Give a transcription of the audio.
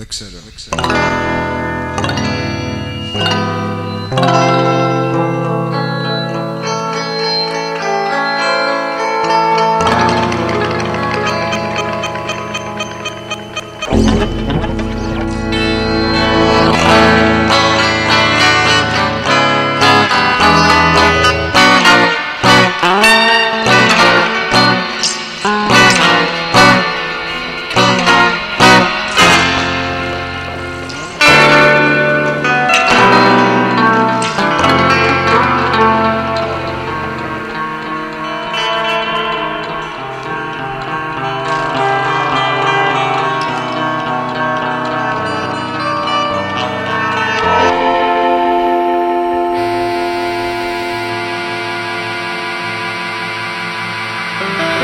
etc. etc. Bye.